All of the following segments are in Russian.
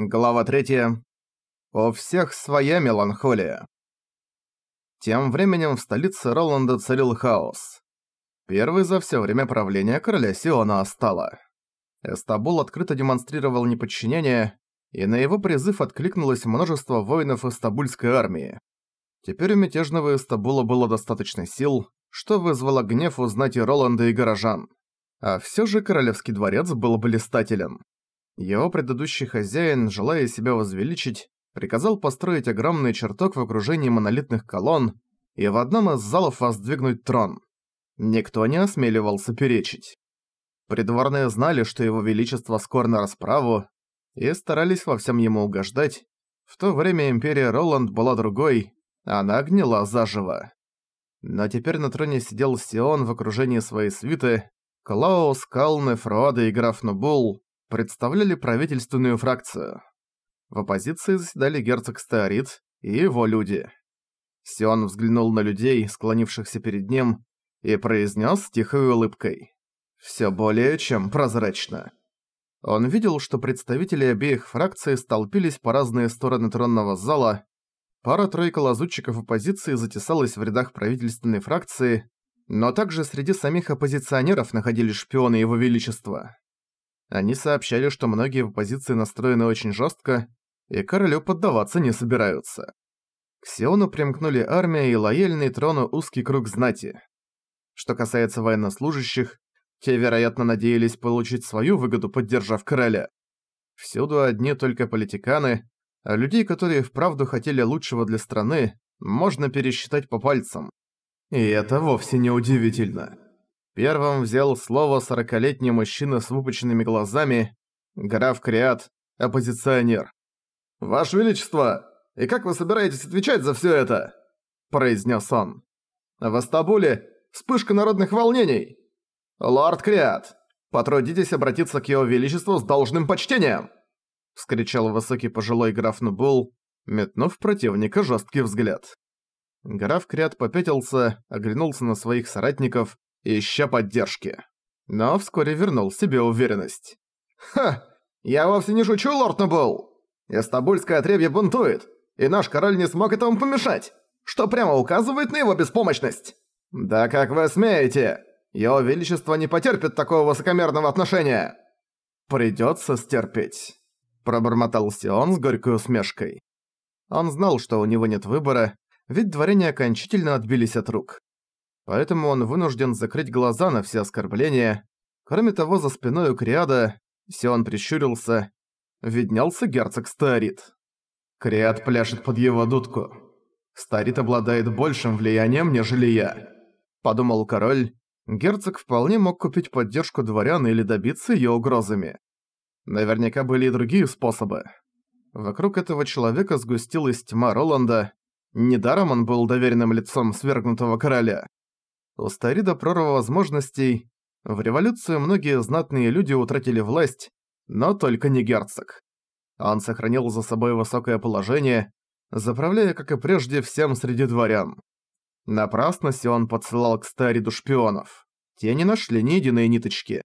Глава 3. У всех своя меланхолия. Тем временем в столице Роланда царил хаос. Первый за все время правления короля Сиона Астала. Эстабул открыто демонстрировал неподчинение, и на его призыв откликнулось множество воинов Эстабульской армии. Теперь у мятежного Эстабула было достаточно сил, что вызвало гнев у знати Роланда и горожан. А все же королевский дворец был блистателен. Его предыдущий хозяин, желая себя возвеличить, приказал построить огромный чертог в окружении монолитных колонн и в одном из залов воздвигнуть трон. Никто не осмеливался перечить. Придворные знали, что его величество скор на расправу, и старались во всем ему угождать. В то время империя Роланд была другой, она гнила заживо. Но теперь на троне сидел Сион в окружении своей свиты, Клаус, Калны, Фроада и граф Нубул, представляли правительственную фракцию. В оппозиции заседали герцог Стеорит и его люди. Сион взглянул на людей, склонившихся перед ним, и произнес тихой улыбкой. «Всё более чем прозрачно». Он видел, что представители обеих фракций столпились по разные стороны тронного зала, пара-тройка лазутчиков оппозиции затесалась в рядах правительственной фракции, но также среди самих оппозиционеров находились шпионы Его Величества. Они сообщали, что многие в оппозиции настроены очень жестко, и королю поддаваться не собираются. К Сиону примкнули армия и лояльный трону узкий круг знати. Что касается военнослужащих, те, вероятно, надеялись получить свою выгоду, поддержав короля. Всюду одни только политиканы, а людей, которые вправду хотели лучшего для страны, можно пересчитать по пальцам. И это вовсе не удивительно. Первым взял слово сорокалетний мужчина с выпученными глазами, граф Криат, оппозиционер. «Ваше Величество, и как вы собираетесь отвечать за всё это?» – произнес он. «В Астабуле вспышка народных волнений. Лорд Криат, потрудитесь обратиться к его величеству с должным почтением!» – вскричал высокий пожилой граф Нубул, метнув противника жесткий взгляд. Граф Криат попятился, оглянулся на своих соратников ища поддержки. Но вскоре вернул себе уверенность. «Ха! Я вовсе не шучу, лорд Нобл! Истабульское отребье бунтует, и наш король не смог этому помешать, что прямо указывает на его беспомощность. Да как вы смеете? Его величество не потерпит такого высокомерного отношения!» «Придётся стерпеть», – пробормотал Сион с горькой усмешкой. Он знал, что у него нет выбора, ведь дворяне окончательно отбились от рук поэтому он вынужден закрыть глаза на все оскорбления. Кроме того, за спиной у Криада, Сион прищурился, виднелся герцог Старит. Криад пляшет под его дудку. Старит обладает большим влиянием, нежели я. Подумал король, герцог вполне мог купить поддержку дворян или добиться ее угрозами. Наверняка были и другие способы. Вокруг этого человека сгустилась тьма Роланда, недаром он был доверенным лицом свергнутого короля. У Старида прорва возможностей. В революцию многие знатные люди утратили власть, но только не герцог. Он сохранил за собой высокое положение, заправляя, как и прежде, всем среди дворян. Напрасно Сион подсылал к Стариду шпионов. Те не нашли ни единой ниточки.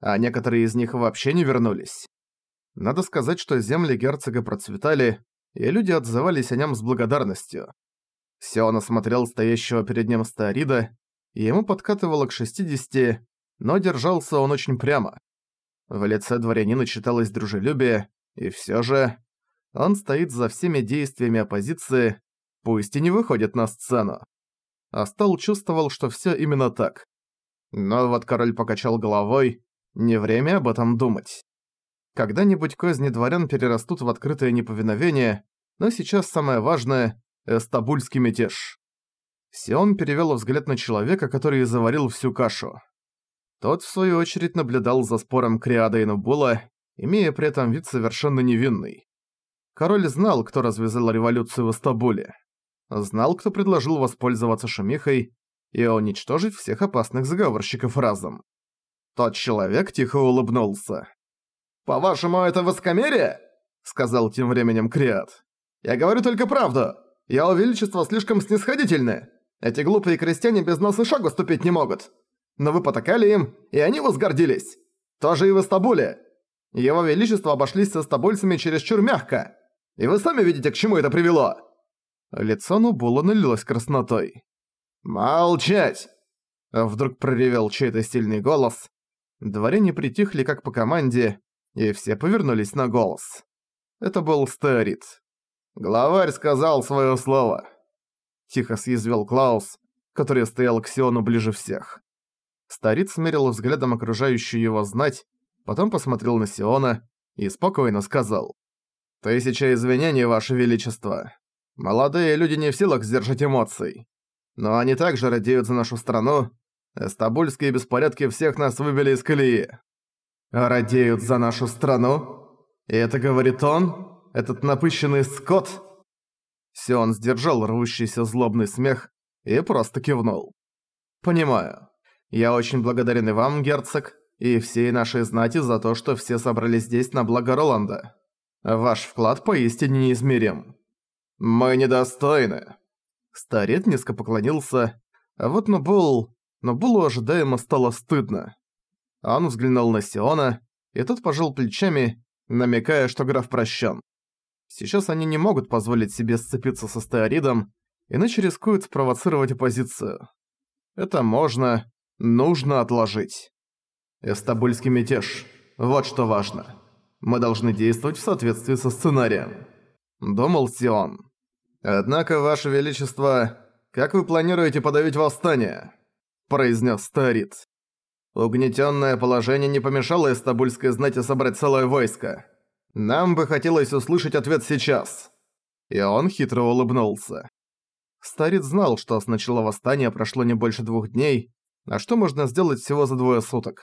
А некоторые из них вообще не вернулись. Надо сказать, что земли герцога процветали, и люди отзывались о нем с благодарностью. Сион осмотрел стоящего перед ним Старида ему подкатывало к 60, но держался он очень прямо. В лице дворянина читалось дружелюбие, и все же он стоит за всеми действиями оппозиции, пусть и не выходит на сцену. Астал чувствовал, что все именно так. Но вот король покачал головой, не время об этом думать. Когда-нибудь козни дворян перерастут в открытое неповиновение, но сейчас самое важное – эстабульский мятеж. Сион перевёл взгляд на человека, который заварил всю кашу. Тот, в свою очередь, наблюдал за спором Криада и Нубула, имея при этом вид совершенно невинный. Король знал, кто развязал революцию в Астабуле. Знал, кто предложил воспользоваться шумихой и уничтожить всех опасных заговорщиков разом. Тот человек тихо улыбнулся. «По-вашему, это воскомерие?» — сказал тем временем Криад. «Я говорю только правду. Его Величество слишком снисходительны. Эти глупые крестьяне без нас и шагу ступить не могут. Но вы потакали им, и они возгордились. Тоже и в Истабуле. Его Величество обошлись со стабульцами чересчур мягко. И вы сами видите, к чему это привело!» Лицо Нубула налилось краснотой. «Молчать!» Вдруг проревел чей-то сильный голос. Дворяне притихли как по команде, и все повернулись на голос. Это был Стерит. «Главарь сказал свое слово!» Тихо съязвил Клаус, который стоял к Сиону ближе всех. Старик смерил взглядом окружающую его знать, потом посмотрел на Сиона и спокойно сказал. «Тысяча извинений, Ваше Величество. Молодые люди не в силах сдержать эмоций. Но они также радеют за нашу страну. Эстабульские беспорядки всех нас выбили из колеи. Радеют за нашу страну? И это говорит он? Этот напыщенный скот?» Сион сдержал рвущийся злобный смех и просто кивнул. «Понимаю. Я очень благодарен и вам, герцог, и всей нашей знати за то, что все собрались здесь на благо Роланда. Ваш вклад поистине неизмерим. Мы недостойны. Старец низко поклонился, а вот Нубул... Нубулу ожидаемо стало стыдно. Он взглянул на Сиона, и тот пожал плечами, намекая, что граф прощен. Сейчас они не могут позволить себе сцепиться со Стеоридом, иначе рискуют спровоцировать оппозицию. Это можно, нужно отложить. Эстабульский мятеж. Вот что важно. Мы должны действовать в соответствии со сценарием. Думал Сион. Однако, Ваше Величество, как вы планируете подавить восстание? Произнес Старит. Угнетенное положение не помешало Эстабульской знати собрать целое войско. Нам бы хотелось услышать ответ сейчас. И он хитро улыбнулся. Старец знал, что с начала восстания прошло не больше двух дней, а что можно сделать всего за двое суток.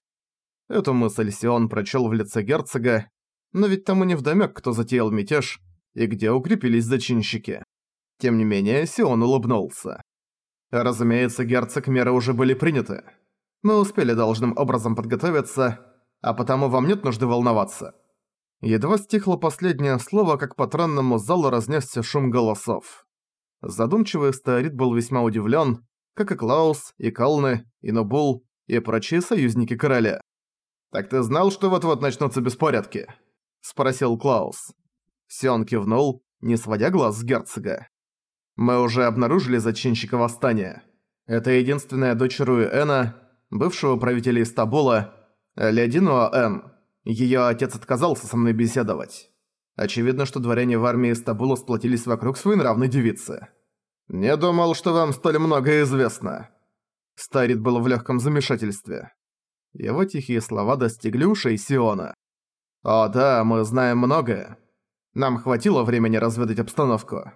Эту мысль Сион прочел в лице герцога, но ведь тому невдомёк, кто затеял мятеж и где укрепились зачинщики. Тем не менее, Сион улыбнулся. Разумеется, герцог, меры уже были приняты. Мы успели должным образом подготовиться, а потому вам нет нужды волноваться. Едва стихло последнее слово, как по тронному залу разнесся шум голосов. Задумчивый Стаорит был весьма удивлен, как и Клаус, и Калны, и Нобул, и прочие союзники короля. «Так ты знал, что вот-вот начнутся беспорядки?» спросил Клаус. Сион кивнул, не сводя глаз с герцога. «Мы уже обнаружили зачинщика восстания. Это единственная дочь Руэна, бывшего правителя Истабула, Леодинуа Эн. Её отец отказался со мной беседовать. Очевидно, что дворяне в армии Истабула сплотились вокруг своей нравной девицы. Не думал, что вам столь много известно». Старит был в легком замешательстве. Его тихие слова достигли ушей Сиона. «О да, мы знаем многое. Нам хватило времени разведать обстановку.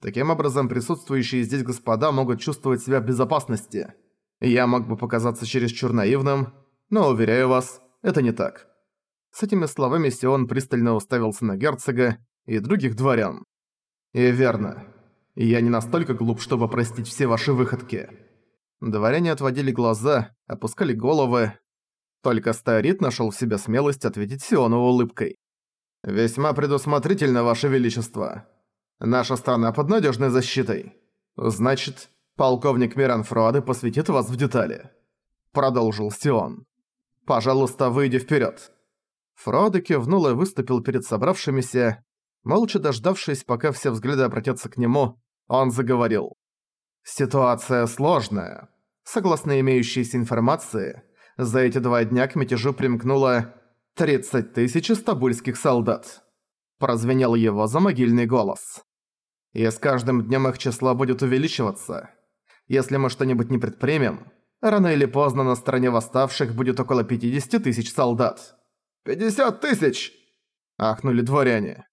Таким образом, присутствующие здесь господа могут чувствовать себя в безопасности. Я мог бы показаться чересчур наивным, но, уверяю вас, это не так». С этими словами Сион пристально уставился на герцога и других дворян. «И верно. Я не настолько глуп, чтобы простить все ваши выходки». Дворяне отводили глаза, опускали головы, только Старит нашел в себе смелость ответить Сиону улыбкой. «Весьма предусмотрительно, Ваше Величество. Наша страна под надежной защитой. Значит, полковник Миран Фруады посвятит вас в детали», — продолжил Сион. «Пожалуйста, выйди вперед. Фруады кивнул и выступил перед собравшимися. Молча дождавшись, пока все взгляды обратятся к нему, он заговорил. «Ситуация сложная. Согласно имеющейся информации, за эти два дня к мятежу примкнуло 30 тысяч стабульских солдат. Прозвенел его замогильный голос. И с каждым днем их число будет увеличиваться. Если мы что-нибудь не предпримем, рано или поздно на стороне восставших будет около 50 тысяч солдат. «50 тысяч!» – ахнули дворяне.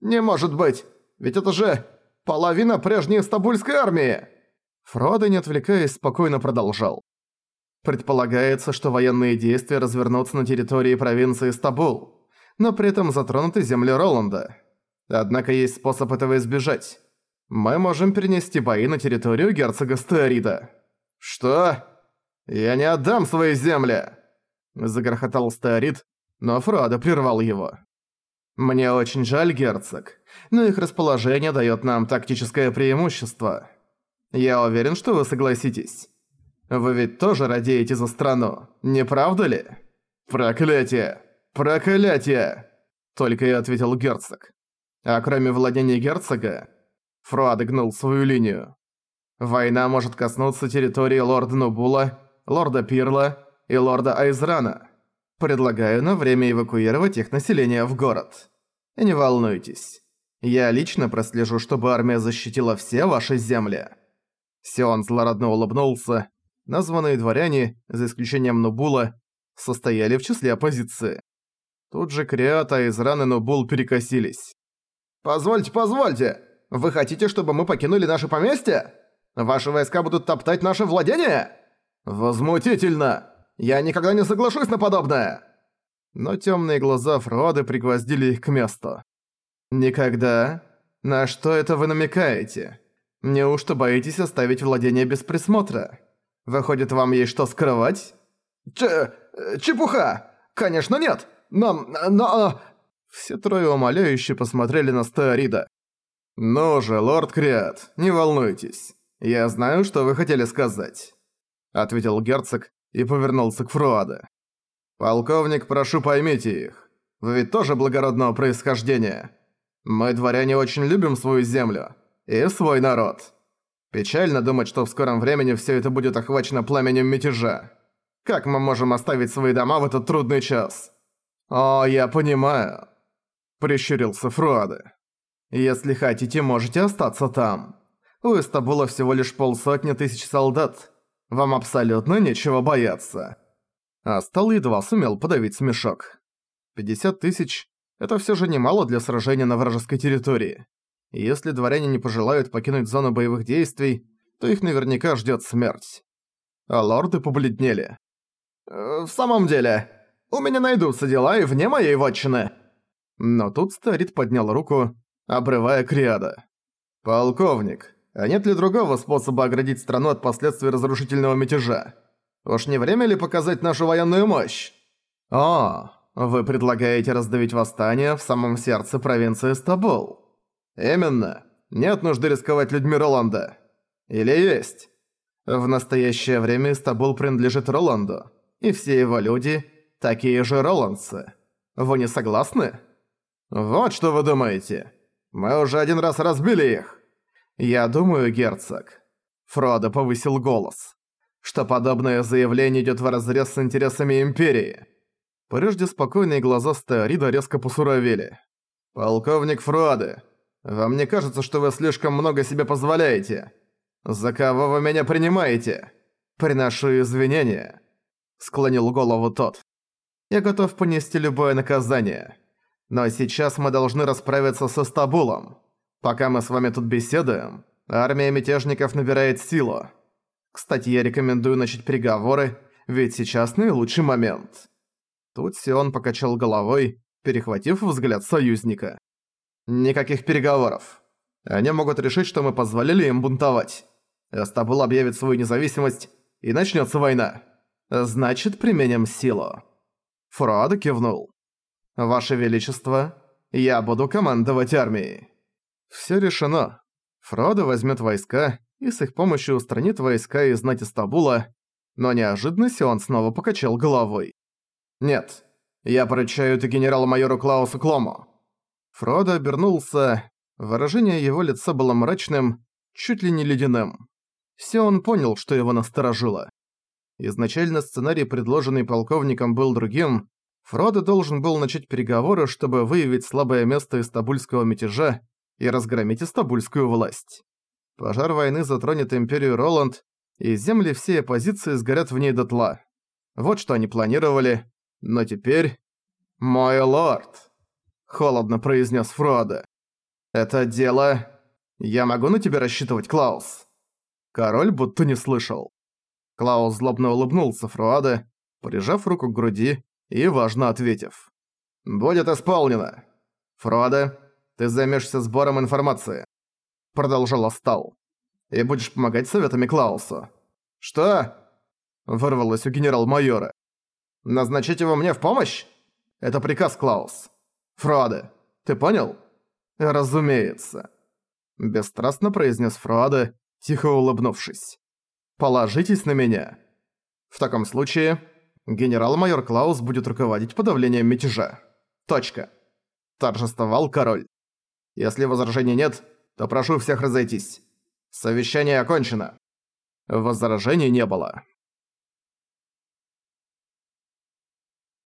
«Не может быть! Ведь это же половина прежней стабульской армии!» Фродо, не отвлекаясь, спокойно продолжал. Предполагается, что военные действия развернутся на территории провинции Стабул, но при этом затронуты земли Роланда. Однако есть способ этого избежать. Мы можем перенести бои на территорию герцога Стеорида. «Что? Я не отдам свои земли!» Загрохотал Стеорид, но Фродо прервал его. «Мне очень жаль, герцог, но их расположение дает нам тактическое преимущество. Я уверен, что вы согласитесь. Вы ведь тоже радеете за страну, не правда ли? Проклятие! «Проклятие!» — только и ответил герцог. А кроме владения герцога, Фруад гнул свою линию. Война может коснуться территории лорда Нубула, лорда Пирла и лорда Айзрана. Предлагаю на время эвакуировать их население в город. Не волнуйтесь. Я лично прослежу, чтобы армия защитила все ваши земли». Сион злорадно улыбнулся. Названные дворяне, за исключением Нубула, состояли в числе оппозиции. Тут же Криата, Изран и Нубул перекосились. «Позвольте, позвольте! Вы хотите, чтобы мы покинули наше поместье? Ваши войска будут топтать наше владение? Возмутительно! Я никогда не соглашусь на подобное!» Но темные глаза Фроады пригвоздили их к месту. «Никогда? На что это вы намекаете? Неужто боитесь оставить владение без присмотра? Выходит, вам есть что скрывать?» «Ч... чепуха! Конечно нет! Но... но...» Все трое умоляюще посмотрели на Стеорида. «Ну же, лорд Криат, не волнуйтесь. Я знаю, что вы хотели сказать», — ответил герцог и повернулся к Фруаде. «Полковник, прошу, поймите их. Вы ведь тоже благородного происхождения. Мы, дворяне, очень любим свою землю и свой народ. Печально думать, что в скором времени все это будет охвачено пламенем мятежа. Как мы можем оставить свои дома в этот трудный час?» «О, я понимаю», — прищурился Фруаде. «Если хотите, можете остаться там. У Истабула всего лишь полсотни тысяч солдат. Вам абсолютно нечего бояться». Астал едва сумел подавить смешок. 50 тысяч — это все же немало для сражения на вражеской территории. И если дворяне не пожелают покинуть зону боевых действий, то их наверняка ждет смерть. А лорды побледнели. «Э, «В самом деле, у меня найдутся дела и вне моей вотчины». Но тут Старит поднял руку, обрывая Криада. «Полковник, а нет ли другого способа оградить страну от последствий разрушительного мятежа? Уж не время ли показать нашу военную мощь?» «О, вы предлагаете раздавить восстание в самом сердце провинции Стабул?» «Именно. Нет нужды рисковать людьми Роланда. Или есть?» В настоящее время Стабул принадлежит Роланду, и все его люди – такие же роландцы. Вы не согласны? Вот что вы думаете. Мы уже один раз разбили их. Я думаю, герцог. Фродо повысил голос. Что подобное заявление идет вразрез с интересами Империи. Прежде спокойные глаза Стеорида резко посуровели. «Полковник Фродо, вам не кажется, что вы слишком много себе позволяете? За кого вы меня принимаете? Приношу извинения». Склонил голову тот. «Я готов понести любое наказание. Но сейчас мы должны расправиться со Стабулом. Пока мы с вами тут беседуем, армия мятежников набирает силу. Кстати, я рекомендую начать переговоры, ведь сейчас наилучший момент». Тут Сион покачал головой, перехватив взгляд союзника. «Никаких переговоров. Они могут решить, что мы позволили им бунтовать. Стабул объявит свою независимость, и начнется война. Значит, применим силу». Фруада кивнул. «Ваше Величество, я буду командовать армией». Все решено. Фродо возьмет войска и с их помощью устранит войска из знати Стабула, но неожиданно Сион снова покачал головой. «Нет, я поручаю это генерал-майору Клаусу Клому». Фродо обернулся, выражение его лица было мрачным, чуть ли не ледяным. Сион понял, что его насторожило. Изначально сценарий, предложенный полковником, был другим, Фродо должен был начать переговоры, чтобы выявить слабое место истабульского мятежа и разгромить истабульскую власть. Пожар войны затронет империю Роланд, и земли всей оппозиции сгорят в ней дотла. Вот что они планировали. Но теперь... «Мой лорд!» — холодно произнес Фродо. «Это дело... Я могу на тебя рассчитывать, Клаус?» Король будто не слышал. Клаус злобно улыбнулся Фруаде, прижав руку к груди и важно ответив. «Будет исполнено. Фродо, ты займешься сбором информации», — продолжал Астал. «И будешь помогать советами Клаусу». «Что?» — вырвалось у генерал-майора. «Назначить его мне в помощь? Это приказ, Клаус. Фродо, ты понял?» «Разумеется», — бесстрастно произнес Фродо, тихо улыбнувшись. «Положитесь на меня. В таком случае, Генерал-майор Клаус будет руководить подавлением мятежа. Точка. Торжествовал король. Если возражений нет, то прошу всех разойтись. Совещание окончено. Возражений не было.